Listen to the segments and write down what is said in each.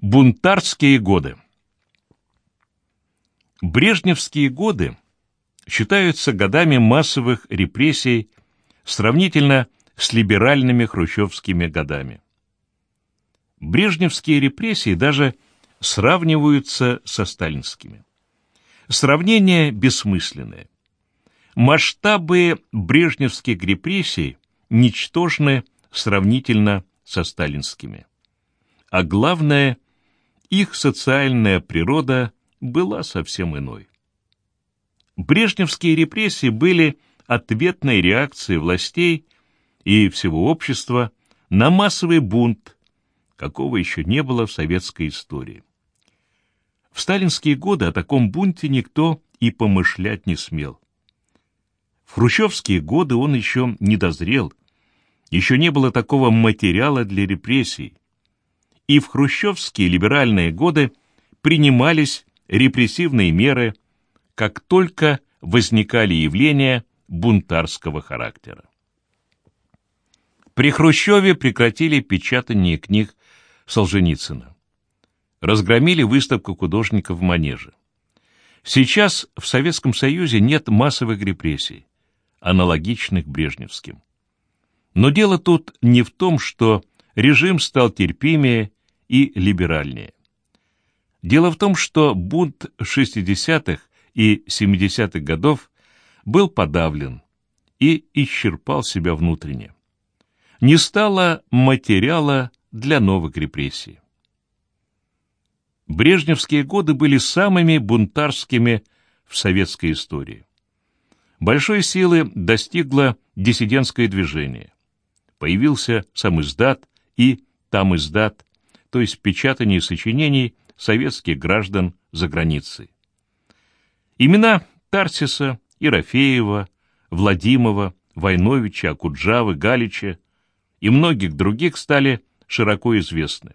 Бунтарские годы Брежневские годы считаются годами массовых репрессий сравнительно с либеральными хрущевскими годами. Брежневские репрессии даже сравниваются со сталинскими. Сравнение бессмысленное. Масштабы брежневских репрессий ничтожны сравнительно со сталинскими. А главное, их социальная природа была совсем иной. Брежневские репрессии были ответной реакцией властей и всего общества на массовый бунт, какого еще не было в советской истории. В сталинские годы о таком бунте никто и помышлять не смел. В хрущевские годы он еще не дозрел, еще не было такого материала для репрессий. И в хрущевские либеральные годы принимались репрессивные меры, как только возникали явления бунтарского характера. При Хрущеве прекратили печатание книг Солженицына. Разгромили выставку художников в Манеже. Сейчас в Советском Союзе нет массовых репрессий, аналогичных брежневским. Но дело тут не в том, что режим стал терпимее и либеральнее. Дело в том, что бунт 60-х и 70-х годов был подавлен и исчерпал себя внутренне. Не стало материала для новых репрессий. Брежневские годы были самыми бунтарскими в советской истории. Большой силы достигло диссидентское движение. Появился сам издат и там издат, то есть печатание сочинений советских граждан за границей. Имена Тарсиса, Ерофеева, Владимова, Войновича, Акуджавы, Галича и многих других стали широко известны.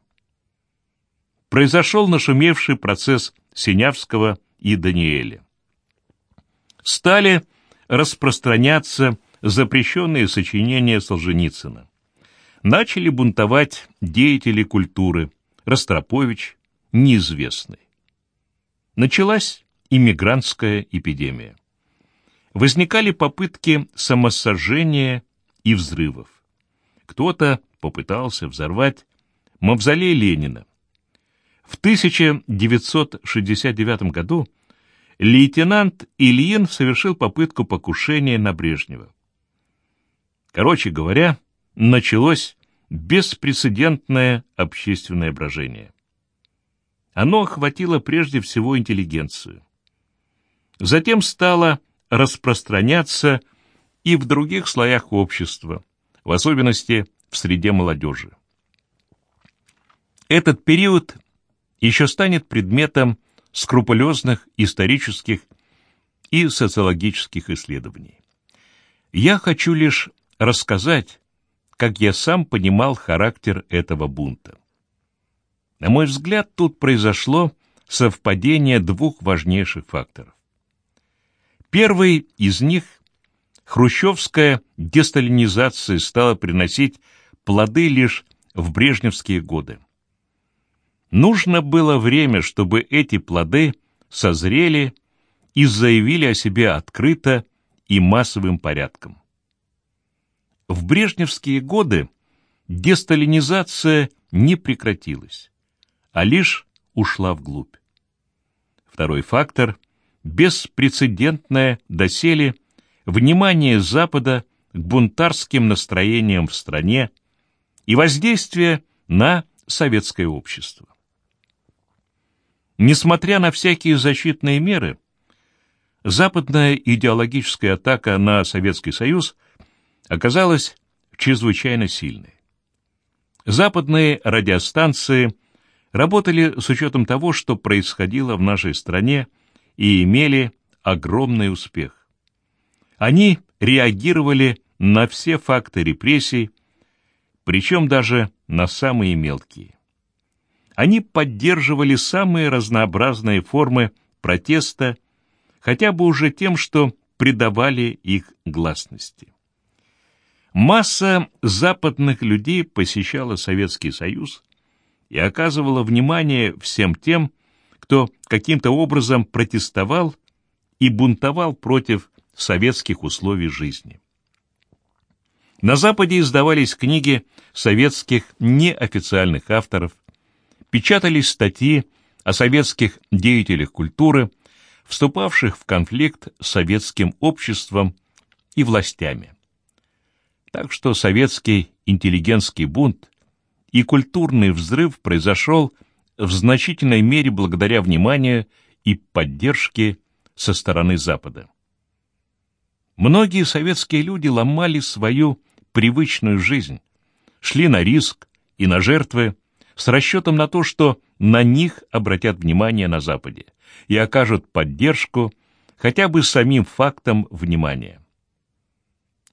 Произошел нашумевший процесс Синявского и Даниэля. Стали распространяться запрещенные сочинения Солженицына. Начали бунтовать деятели культуры Ростропович, неизвестный. Началась иммигрантская эпидемия. Возникали попытки самосожжения и взрывов. Кто-то попытался взорвать мавзолей Ленина. В 1969 году лейтенант Ильин совершил попытку покушения на Брежнева. Короче говоря, началось беспрецедентное общественное брожение. Оно охватило прежде всего интеллигенцию. Затем стало распространяться и в других слоях общества, в особенности в среде молодежи. Этот период еще станет предметом скрупулезных исторических и социологических исследований. Я хочу лишь рассказать, как я сам понимал характер этого бунта. На мой взгляд, тут произошло совпадение двух важнейших факторов. Первый из них – хрущевская десталинизация стала приносить плоды лишь в брежневские годы. Нужно было время, чтобы эти плоды созрели и заявили о себе открыто и массовым порядком. Брежневские годы десталинизация не прекратилась а лишь ушла вглубь. Второй фактор — беспрецедентное доселе внимание Запада к бунтарским настроениям в стране и воздействие на советское общество. Несмотря на всякие защитные меры, западная идеологическая атака на Советский Союз оказалась чрезвычайно сильной. Западные радиостанции работали с учетом того, что происходило в нашей стране, и имели огромный успех. Они реагировали на все факты репрессий, причем даже на самые мелкие. Они поддерживали самые разнообразные формы протеста, хотя бы уже тем, что придавали их гласности. Масса западных людей посещала Советский Союз и оказывала внимание всем тем, кто каким-то образом протестовал и бунтовал против советских условий жизни. На Западе издавались книги советских неофициальных авторов, печатались статьи о советских деятелях культуры, вступавших в конфликт с советским обществом и властями. Так что советский интеллигентский бунт и культурный взрыв произошел в значительной мере благодаря вниманию и поддержке со стороны Запада. Многие советские люди ломали свою привычную жизнь, шли на риск и на жертвы с расчетом на то, что на них обратят внимание на Западе и окажут поддержку хотя бы самим фактом внимания.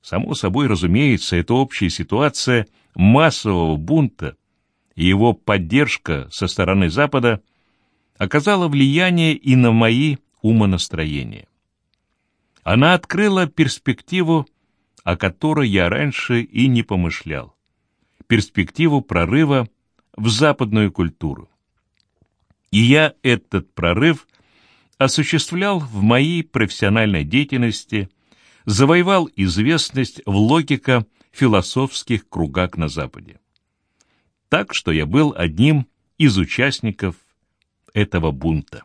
Само собой разумеется, это общая ситуация массового бунта и его поддержка со стороны Запада оказала влияние и на мои умонастроения. Она открыла перспективу, о которой я раньше и не помышлял, перспективу прорыва в западную культуру. И я этот прорыв осуществлял в моей профессиональной деятельности, завоевал известность в логико-философских кругах на Западе. Так что я был одним из участников этого бунта.